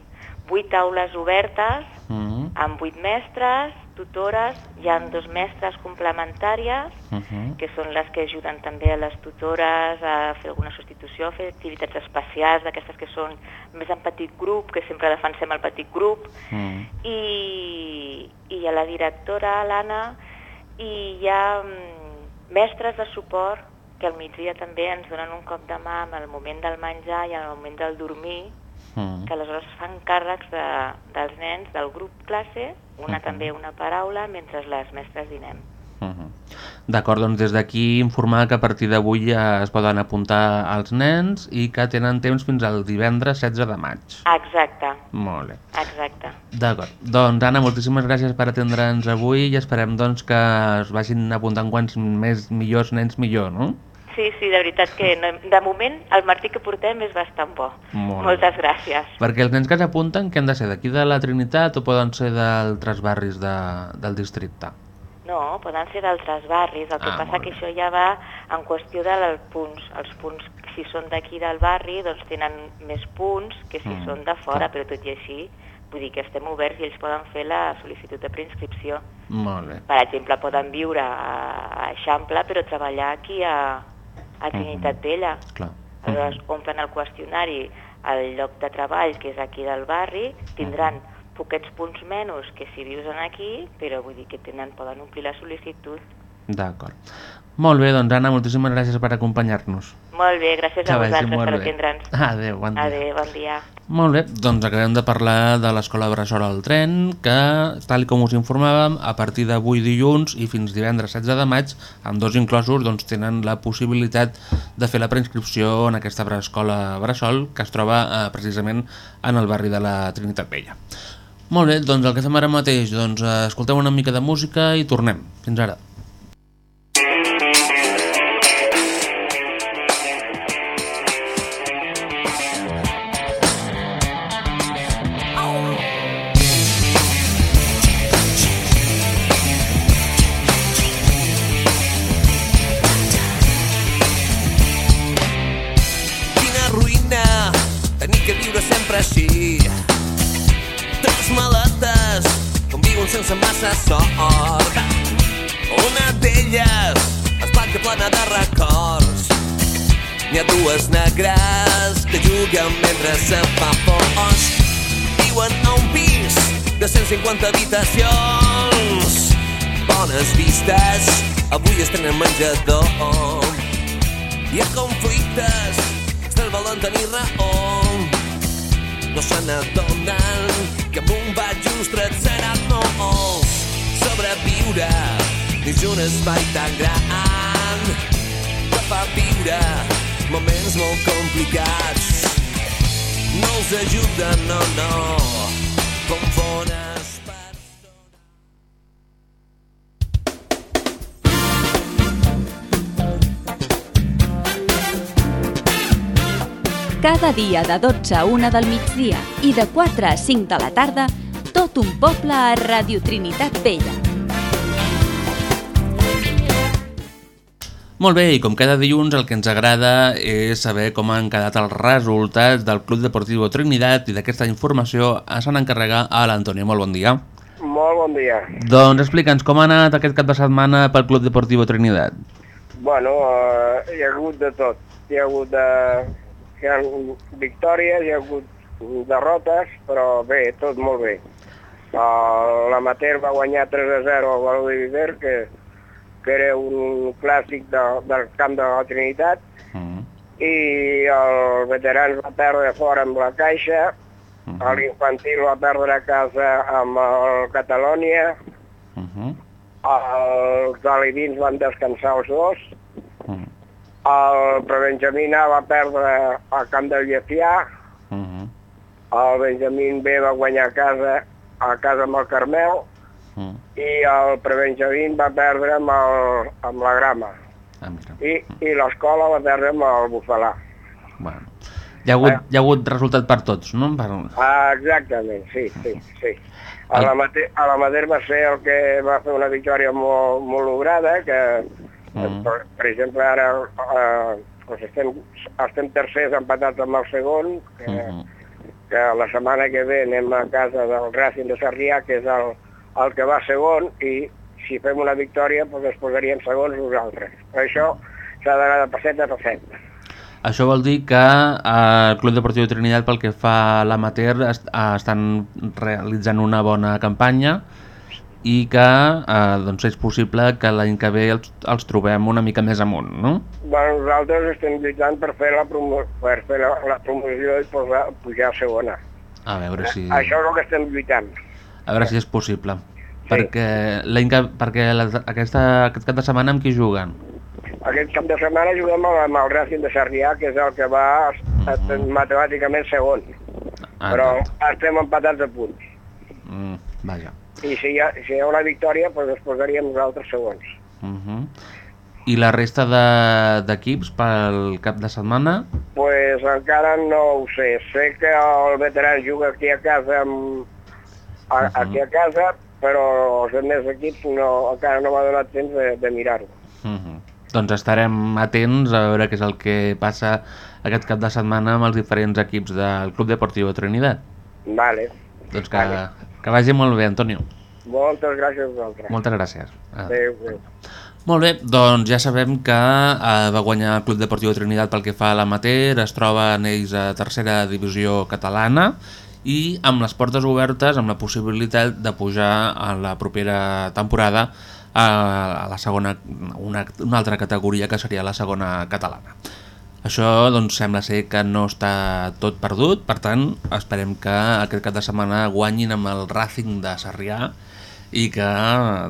8 aules obertes, Uh -huh. amb 8 mestres, tutores, hi ha dos mestres complementàries, Uh -huh. que són les que ajuden també a les tutores a fer alguna substitució, a fer activitats especials, d'aquestes que són més en petit grup, que sempre defensem el petit grup, Uh -huh. i, i a la directora, l'Anna, i hi ha mm, mestres de suport que al migdia també ens donen un cop de mà en el moment del menjar i en el moment del dormir, Uh que aleshores fan càrrecs de, dels nens del grup classe, una Mhm. també una paraula, mentre les mestres dinem. -huh. D'acord, doncs des d'aquí informar que a partir d'avui ja es poden apuntar els nens i que tenen temps fins al divendres 16 de maig. Exacte, Molt bé. exacte. D'acord. Doncs Anna, moltíssimes gràcies per atendre'ns avui i esperem doncs, que es vagin apuntant quants més millors nens millor, no? Sí, sí, de veritat que no, de moment el Martí que portem és bastant bo. Molt bé. Moltes gràcies. Perquè els nens que s'apunten, que han de ser d'aquí de la Trinitat o poden ser d'altres barris de, del districte? No, poden ser d'altres barris, el que Ah, passa que això ja va en qüestió dels punts. Els punts, si són d'aquí del barri, doncs tenen més punts que si Mm, són de fora, clar. però tot i així, vull dir que estem oberts i ells poden fer la sol·licitud de preinscripció. Molt bé. Per exemple, poden viure a, a Eixample, però treballar aquí a, a Trinitat Vella. Clar. Aleshores, omplen el qüestionari al lloc de treball, que és aquí del barri, tindran poquets punts menys que si vius en aquí, però vull dir que tenen, poden omplir la sol·licitud. D'acord. Molt bé, doncs Anna, moltíssimes gràcies per acompanyar-nos. Molt bé, gràcies Que a vosaltres per atendre'ns. Adéu, bon dia. Adéu, bon dia. Molt bé, doncs acabem de parlar de l'Escola Bressol al Tren, que, tal com us informàvem, a partir d'avui dilluns i fins divendres 16 de maig, amb dos inclosos, doncs tenen la possibilitat de fer la preinscripció en aquesta escola Bressol, que es troba eh, precisament en el barri de la Trinitat Vella. Molt bé, doncs el que fem ara mateix, doncs eh, escoltem una mica de música i tornem. Fins ara. Dues negres que juguen mentre se fa fosc. Viuen a un pis de 150 habitacions. Bones vistes, avui estrenen menjador. Hi ha conflictes, se'l volen tenir raó. No se n'adonen que amb un bat just seran molts. Sobreviure dins un espai tan gran que fa viure moments molt complicats. No els ajuden, no, no, confones Cada dia de 12 a 1 del migdia i de 4 a 5 de la tarda, tot un poble a Radio Trinitat Vella. Molt bé, i com cada dilluns el que ens agrada és saber com han quedat els resultats del Club Deportiu Trinitat i d'aquesta informació se n'encarrega a l'Antonio. Molt bon dia. Molt bon dia. Doncs explica'ns com ha anat aquest cap de setmana pel Club Deportiu Trinitat. Bueno, eh, hi ha hagut de tot. Hi ha hagut de... Hi ha victòries, hi ha hagut derrotes, però bé, tot molt bé. Uh, L'amater va guanyar 3 a 0 al de Viver, que, que era un clàssic de, del camp de la Trinitat, Mm. i el veterans va perdre fora amb la Caixa, l'infantil va perdre a casa amb el Catalònia, Uh -huh. els alevins van descansar els dos, Mm. el prebenjamín A va perdre al camp del Llefià, Uh -huh. el Benjamín B va guanyar a casa, a casa amb el Carmel, Mm. I el prebenjamín va perdre amb, el, amb la grama. Ah, mira. I, i l'escola va perdre amb el bufalà. Bueno. Hi ha, hagut, hi ha hagut resultat per tots, no? Per... Ah, exactament, sí, sí, sí. A la, Mate- a la Mader va ser el que va fer una victòria molt, molt lograda, que Mm. per, per exemple ara eh, doncs estem, estem tercers empatats amb el segon, que, Mhm. que la setmana que ve anem a casa del Racing de Sarrià, que és el, el que va segon, i si fem una victòria doncs es posaríem segons nosaltres. Per això s'ha d'anar de passet a passet. Això vol dir que eh, el Club Deportiu Trinitat pel que fa a l'amater est eh, estan realitzant una bona campanya i que eh, doncs és possible que l'any que ve els, els trobem una mica més amunt, no? Bueno, nosaltres estem lluitant per fer la, promo per fer la, la promoció i posar, pujar a segona. A veure si, Això és el que estem lluitant. A veure si és possible. Perquè, l'any que, perquè la, aquesta, aquest cap de setmana amb qui juguen? Aquest cap de setmana juguem amb, el Racing de Sarrià, que és el que va uh matemàticament segon. Ah, Però estem empatats a punts. Mm, vaja. I si hi ha, si hi ha una victòria, doncs ens posaríem nosaltres segons. Uh -huh. I la resta de- d'equips pel cap de setmana? pues encara no ho sé. Sé que el veterà juga aquí a casa, amb, a, aquí a casa, però els altres equips no, encara no m'ha donat temps de, de mirar-ho. Uh -huh. Doncs estarem atents a veure què és el que passa aquest cap de setmana amb els diferents equips del Club Deportiu Trinidad. Vale. Doncs que, que vagi molt bé, Antonio. Moltes gràcies a vosaltres. Moltes gràcies. Ah. Adéu, adéu. Molt bé, doncs ja sabem que eh, va guanyar el Club Deportiu Trinidad pel que fa a l'amater, es troben ells a tercera divisió catalana i amb les portes obertes, amb la possibilitat de pujar a la propera temporada a, la segona, una, una altra categoria que seria la segona catalana. Això doncs, sembla ser que no està tot perdut, per tant esperem que aquest cap de setmana guanyin amb el Racing de Sarrià i que,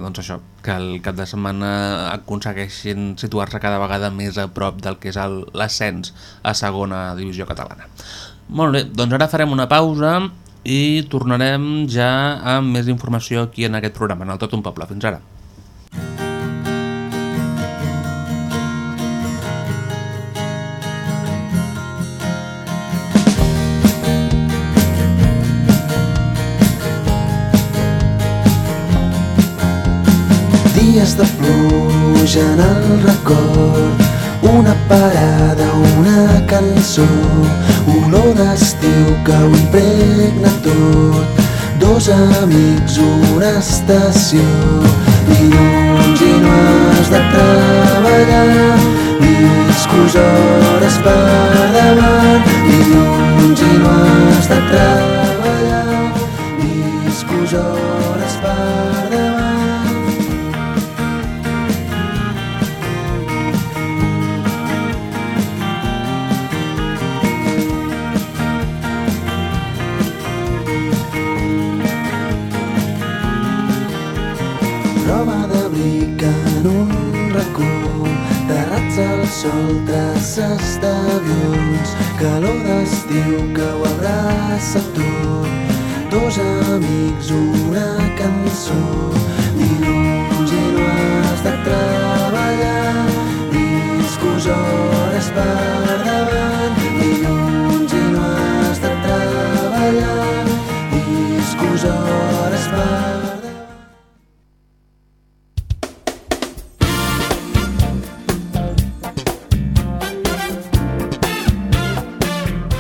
doncs això, que el cap de setmana aconsegueixin situar-se cada vegada més a prop del que és l'ascens a segona divisió catalana. Molt bé, doncs ara farem una pausa i tornarem ja amb més informació aquí en aquest programa, en el Tot un Poble. Fins ara. Dies de pluja en el record una parada, una cançó olor d'estiu que ho impregna tot. Dos amics, una estació dilluns i no has de treballar. Viscos hores per davant dilluns i no has de treballar sol, traces d'avions Calor d'estiu que ho abraça tot Dos amics, una cançó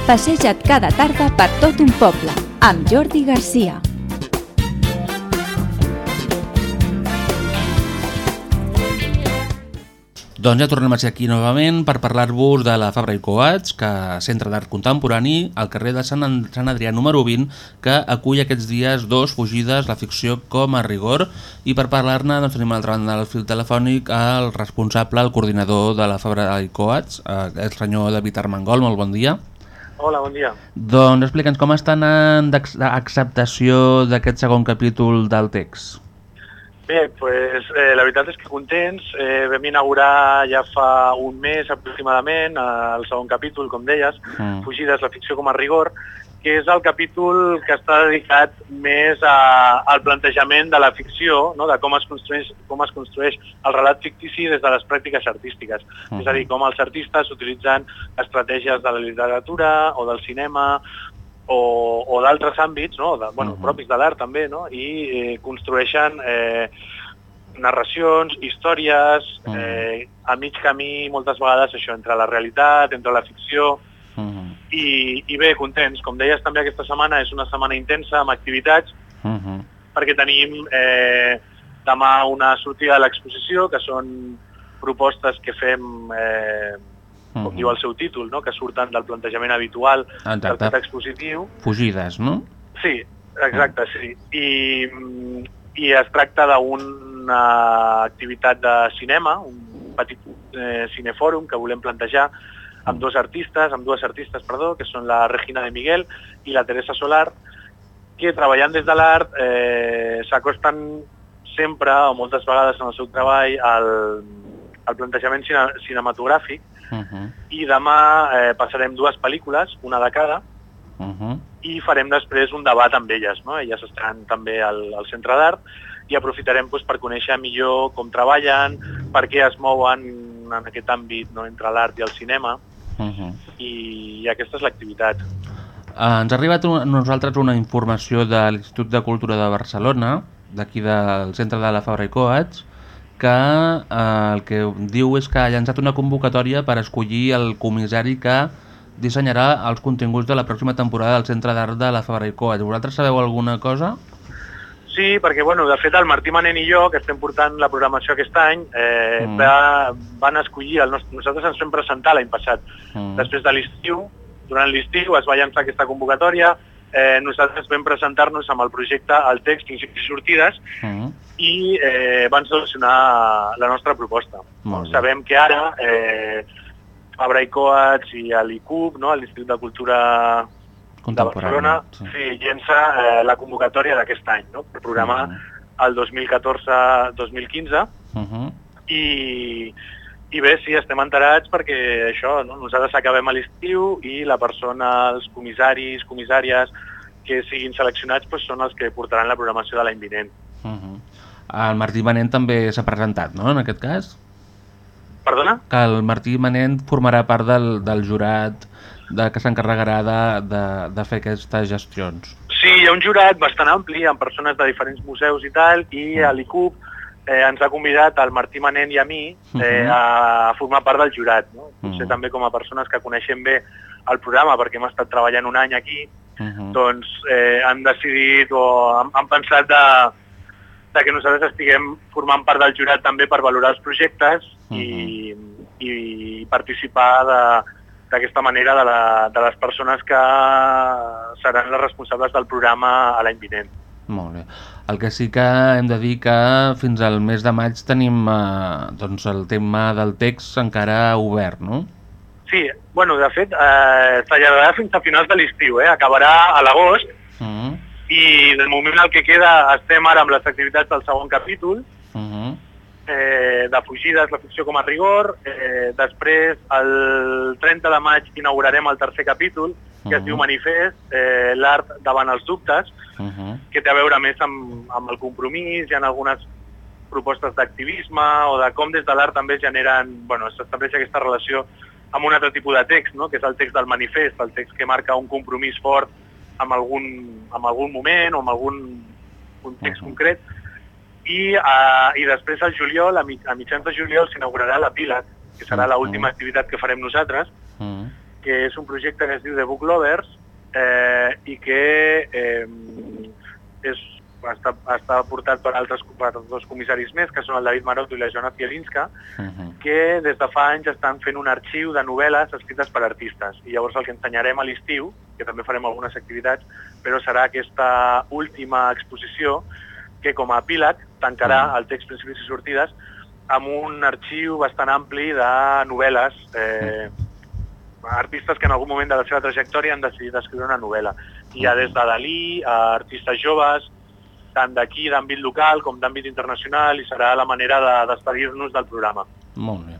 Passeja't cada tarda per tot un poble, amb Jordi Garcia. Doncs ja tornem a ser aquí novament per parlar-vos de la Fabra i Coats, que centre d'art contemporani al carrer de Sant, An- Sant Adrià número 20, que acull aquests dies dos fugides, la ficció com a rigor, i per parlar-ne doncs, tenim a l'altra banda del fil telefònic el responsable, el coordinador de la Fabra i Coats, eh, el senyor David Armengol, molt bon dia. Hola, bon dia. Doncs explica'ns com estan en d'acceptació d'aquest segon capítol del text. Bé, pues, eh, la veritat és que contents. Eh, vam inaugurar ja fa un mes aproximadament eh, el segon capítol, com deies, Mm. Fugides, la ficció com a rigor, que és el capítol que està dedicat més a, al plantejament de la ficció, no? de com es, construeix, com es construeix el relat fictici des de les pràctiques artístiques. Mhm. És a dir, com els artistes utilitzen estratègies de la literatura o del cinema o, o d'altres àmbits, no? de, bueno, propis de l'art també, no? i eh, construeixen eh, narracions, històries, eh, a mig camí moltes vegades això, entre la realitat, entre la ficció, i, i bé, contents. Com deies també aquesta setmana és una setmana intensa amb activitats perquè tenim eh, demà una sortida de l'exposició que són propostes que fem eh, com diu el seu títol, no? que surten del plantejament habitual del Exacte. fet expositiu. Fugides, no? Sí, exacte, sí. I, i es tracta d'una activitat de cinema, un petit eh, cinefòrum que volem plantejar amb dos artistes, amb dues artistes, perdó, que són la Regina de Miguel i la Teresa Solar, que treballant des de l'art eh, s'acosten sempre o moltes vegades en el seu treball el, el plantejament cine, cinematogràfic Uh -huh. i demà eh, passarem dues pel·lícules, una de cada, Uh -huh. i farem després un debat amb elles. No? Elles estan també al, al centre d'art i aprofitarem doncs, per conèixer millor com treballen, per què es mouen en aquest àmbit no? entre l'art i el cinema, Uh -huh. i, i aquesta és l'activitat. Uh, ens ha arribat a nosaltres una informació de l'Institut de Cultura de Barcelona, d'aquí del centre de la Fabra i Coats, que uh, el que diu és que ha llançat una convocatòria per escollir el comissari que dissenyarà els continguts de la pròxima temporada del Centre d'Art de la Fabra i Coats. Vosaltres sabeu alguna cosa? Sí, perquè bueno, de fet el Martí Manent i jo, que estem portant la programació aquest any, eh, Mm. va, van escollir, el nostre, nosaltres ens vam presentar l'any passat, Mm. després de l'estiu, durant l'estiu es va llançar aquesta convocatòria, eh, nosaltres vam presentar-nos amb el projecte El text, principis i sortides, Mm. i eh, van seleccionar la nostra proposta. Sabem que ara eh, Fabra i Coats i l'ICUB, no, l'Institut de Cultura de Barcelona, sí. sí, llença eh, la convocatòria d'aquest any, no? per programar el 2014-2015 Uh -huh. i, i bé, sí, estem enterats perquè això, no? nosaltres acabem a l'estiu i la persona, els comissaris, comissàries que siguin seleccionats doncs, són els que portaran la programació de l'any vinent. Uh -huh. El Martí Manent també s'ha presentat, no?, en aquest cas? Perdona? Que el Martí Manent formarà part del, del jurat de, que s'encarregarà de, de, de fer aquestes gestions. Sí, hi ha un jurat bastant ampli amb persones de diferents museus i tal, i a l'ICUB eh, ens ha convidat al Martí Manent i a mi eh, Mhm. a formar part del jurat. No? Potser Mhm. també com a persones que coneixem bé el programa, perquè hem estat treballant un any aquí, Uh doncs eh, han decidit o han, han pensat de, de que nosaltres estiguem formant part del jurat també per valorar els projectes i, i participar de- d'aquesta manera de, la, de les persones que seran les responsables del programa a l'any vinent. Molt bé. El que sí que hem de dir que fins al mes de maig tenim eh, doncs el tema del text encara obert, no? Sí, bueno, de fet, eh, s'allargarà fins a finals de l'estiu, eh? acabarà a l'agost, Uh -huh. i de moment el que queda estem ara amb les activitats del segon capítol, Uh -huh. Eh, de fugides, la ficció com a rigor. Eh, després, el 30 de maig, inaugurarem el tercer capítol, que es Mhm. diu Manifest, eh, l'art davant els dubtes, Uh -huh. que té a veure més amb, amb el compromís, hi ha algunes propostes d'activisme o de com des de l'art també es generen, bueno, s'estableix aquesta relació amb un altre tipus de text, no? que és el text del manifest, el text que marca un compromís fort amb algun, amb algun moment o amb algun context concret. I, uh, I després al juliol, a, mi, a mitjans de juliol, s'inaugurarà l'Epíleg, que serà l'última activitat que farem nosaltres, Uh -huh. que és un projecte que es diu The Book Lovers eh, i que eh, és, està, està portat per altres per dos comissaris més, que són el David Maroto i la Joana Fielinska, que des de fa anys estan fent un arxiu de novel·les escrites per artistes. I llavors el que ensenyarem a l'estiu, que també farem algunes activitats, però serà aquesta última exposició que com a epíleg tancarà el text principis i sortides amb un arxiu bastant ampli de novel·les eh, artistes que en algun moment de la seva trajectòria han decidit escriure una novel·la. Hi ha des de Dalí a artistes joves, tant d'aquí, d'àmbit local, com d'àmbit internacional, i serà la manera de despedir-nos del programa. Molt bé.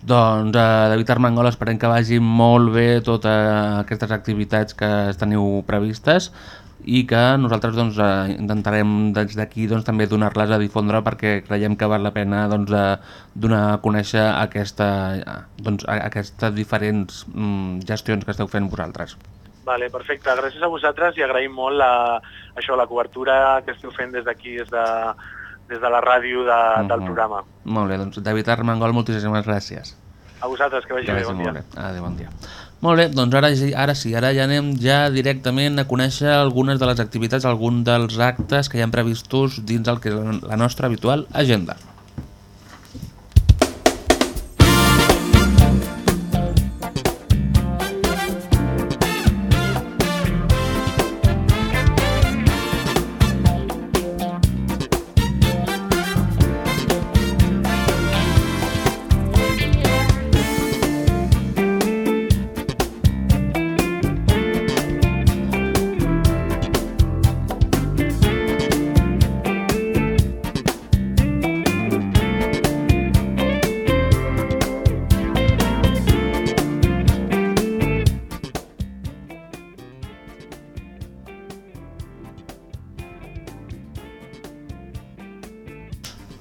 Doncs, eh, David Armengol, esperem que vagi molt bé totes aquestes activitats que teniu previstes i que nosaltres doncs, eh, intentarem des d'aquí doncs, també donar-les a difondre perquè creiem que val la pena doncs, de donar a conèixer aquesta, eh, doncs, aquestes diferents mm, gestions que esteu fent vosaltres. Vale, perfecte. Gràcies a vosaltres i agraïm molt la, això, la cobertura que esteu fent des d'aquí, des, de, des de la ràdio de, del Mhm. programa. Molt bé, doncs David Armengol, moltíssimes gràcies. A vosaltres, que vagi Que bé, bon dia. bé. Adéu, bon dia. Molt bé, doncs ara, ara sí, ara ja anem ja directament a conèixer algunes de les activitats, alguns dels actes que hi ha previstos dins el que és la nostra habitual agenda.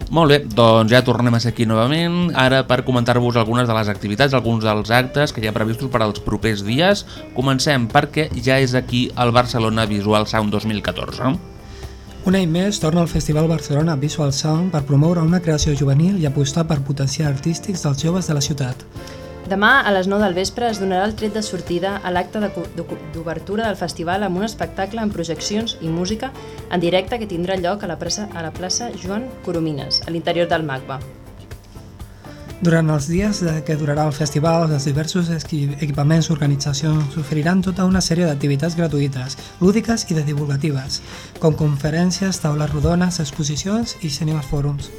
Molt bé, doncs ja tornem a ser aquí novament, ara per comentar-vos algunes de les activitats, alguns dels actes que hi ha previstos per als propers dies. Comencem perquè ja és aquí el Barcelona Visual Sound 2014. Un any més torna al Festival Barcelona Visual Sound per promoure una creació juvenil i apostar per potenciar artístics dels joves de la ciutat. Demà, a les 9 del vespre, es donarà el tret de sortida a l'acte d'obertura del festival amb un espectacle amb projeccions i música en directe que tindrà lloc a la plaça, a la plaça Joan Coromines, a l'interior del MACBA. Durant els dies que durarà el festival, els diversos equipaments i organitzacions oferiran tota una sèrie d'activitats gratuïtes, lúdiques i de divulgatives, com conferències, taules rodones, exposicions i cinemes fòrums.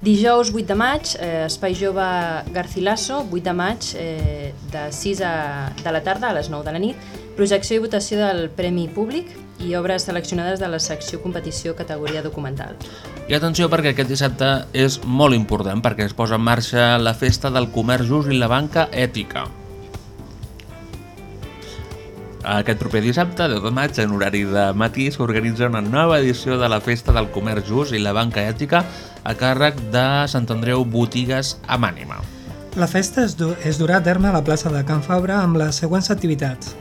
Dijous 8 de maig, eh, Espai Jove Garcilaso, 8 de maig, eh, de 6 a, de la tarda a les 9 de la nit, projecció i votació del Premi Públic i obres seleccionades de la secció competició categoria documental. I atenció perquè aquest dissabte és molt important perquè es posa en marxa la festa del comerç just i la banca ètica. Aquest proper dissabte, 10 de maig, en horari de matí, s'organitza una nova edició de la Festa del Comerç Just i la Banca Ètica a càrrec de Sant Andreu Botigues amb ànima. La festa es, du es durà a terme a la plaça de Can Fabra amb les següents activitats.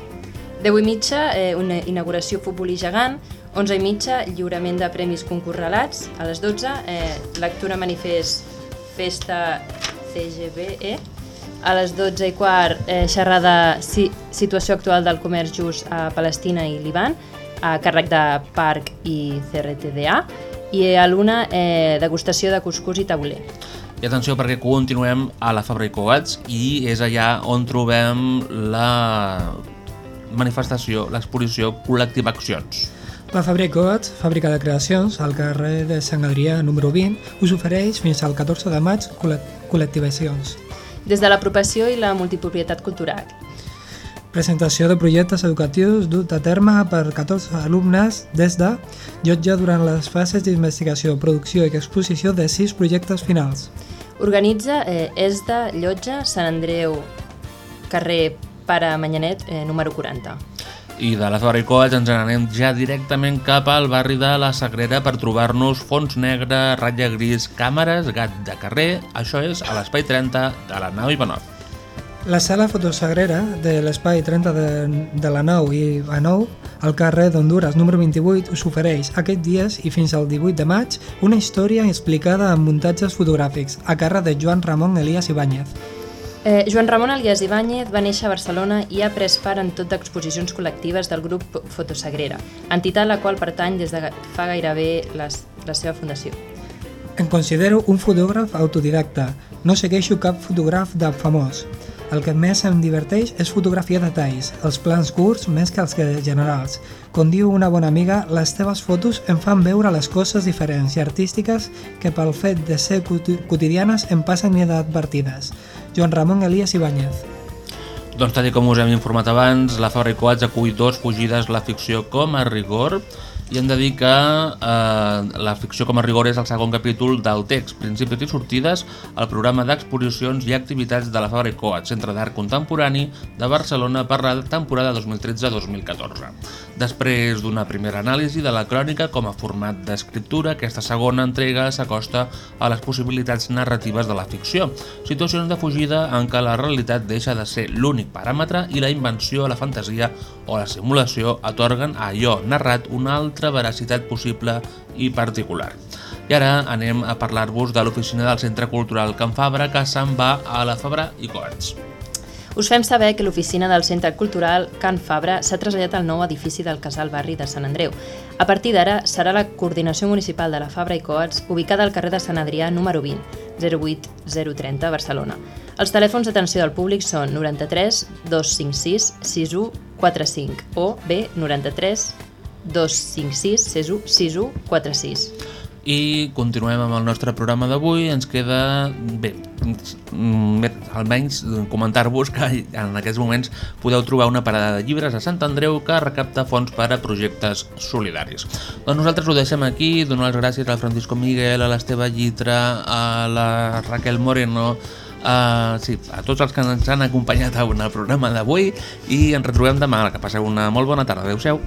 10 i mitja, eh, una inauguració futbolí gegant, 11 i mitja, lliurament de premis concorrelats, a les 12, eh, lectura manifest Festa CGBE, a les 12 i quart, eh, xerrada si, situació actual del comerç just a Palestina i Líban, a càrrec de Parc i CRTDA, i a l'una, eh, degustació de cuscús i tabuler. I atenció perquè continuem a la Fabra i Coats i és allà on trobem la manifestació, l'exposició Col·lectiva Accions. La Fàbrica Coats, fàbrica de creacions, al carrer de Sant Adrià número 20, us ofereix fins al 14 de maig col·le- col·lectivacions. Des de l'apropiació i la multipropietat cultural. Presentació de projectes educatius dut a terme per 14 alumnes des de llotja durant les fases d'investigació, producció i exposició de 6 projectes finals. Organitza eh, ESDA Llotja Sant Andreu, carrer Pare Manyanet, eh, número 40. I de i Coats ens n'anem ja directament cap al barri de la Sagrera per trobar-nos fons negre, ratlla gris, càmeres, gat de carrer. Això és a l'espai 30 de la nau Ivanov. La sala fotosagrera de l'espai 30 de, de la 9 i a 9 al carrer d'Honduras número 28 us ofereix aquests dies i fins al 18 de maig una història explicada amb muntatges fotogràfics a càrrec de Joan Ramon Elias Ibáñez. Eh, Joan Ramon Elias Ibáñez va néixer a Barcelona i ha pres part en tot d'exposicions col·lectives del grup Fotosagrera, entitat a la qual pertany des de fa gairebé les, la seva fundació. Em considero un fotògraf autodidacta, no segueixo cap fotògraf de famós. El que més em diverteix és fotografiar detalls, els plans curts més que els que generals. Com diu una bona amiga, les teves fotos em fan veure les coses diferents i artístiques que pel fet de ser quoti- quotidianes em passen inadvertides. Joan Ramon Elias Ibáñez. Doncs tal com us hem informat abans, la Fabra i Coats acull dos fugides la ficció com a rigor i hem de dir que eh, la ficció com a rigor és el segon capítol del text, principis i sortides, al programa d'exposicions i activitats de la Fabra i Coats, Centre d'Art Contemporani de Barcelona per la temporada 2013-2014. Després d'una primera anàlisi de la crònica com a format d'escriptura, aquesta segona entrega s'acosta a les possibilitats narratives de la ficció, situacions de fugida en què la realitat deixa de ser l'únic paràmetre i la invenció, la fantasia o la simulació atorguen a allò narrat una altra veracitat possible i particular. I ara anem a parlar-vos de l'oficina del Centre Cultural Can Fabra que se'n va a la Fabra i Coats. Us fem saber que l'oficina del Centre Cultural Can Fabra s'ha traslladat al nou edifici del Casal Barri de Sant Andreu. A partir d'ara serà la coordinació municipal de la Fabra i Coats, ubicada al carrer de Sant Adrià número 20, 08030, Barcelona. Els telèfons d'atenció del públic són 93 256 61 45 o b 93 256 61 61 46. I continuem amb el nostre programa d'avui. Ens queda, bé, mm, bé, almenys comentar-vos que en aquests moments podeu trobar una parada de llibres a Sant Andreu que recapta fons per a projectes solidaris. Doncs nosaltres ho deixem aquí, donar les gràcies al Francisco Miguel, a l'Esteve Llitra, a la Raquel Moreno, a, sí, a tots els que ens han acompanyat en el programa d'avui i ens retrobem demà. Que passeu una molt bona tarda. Adéu-siau.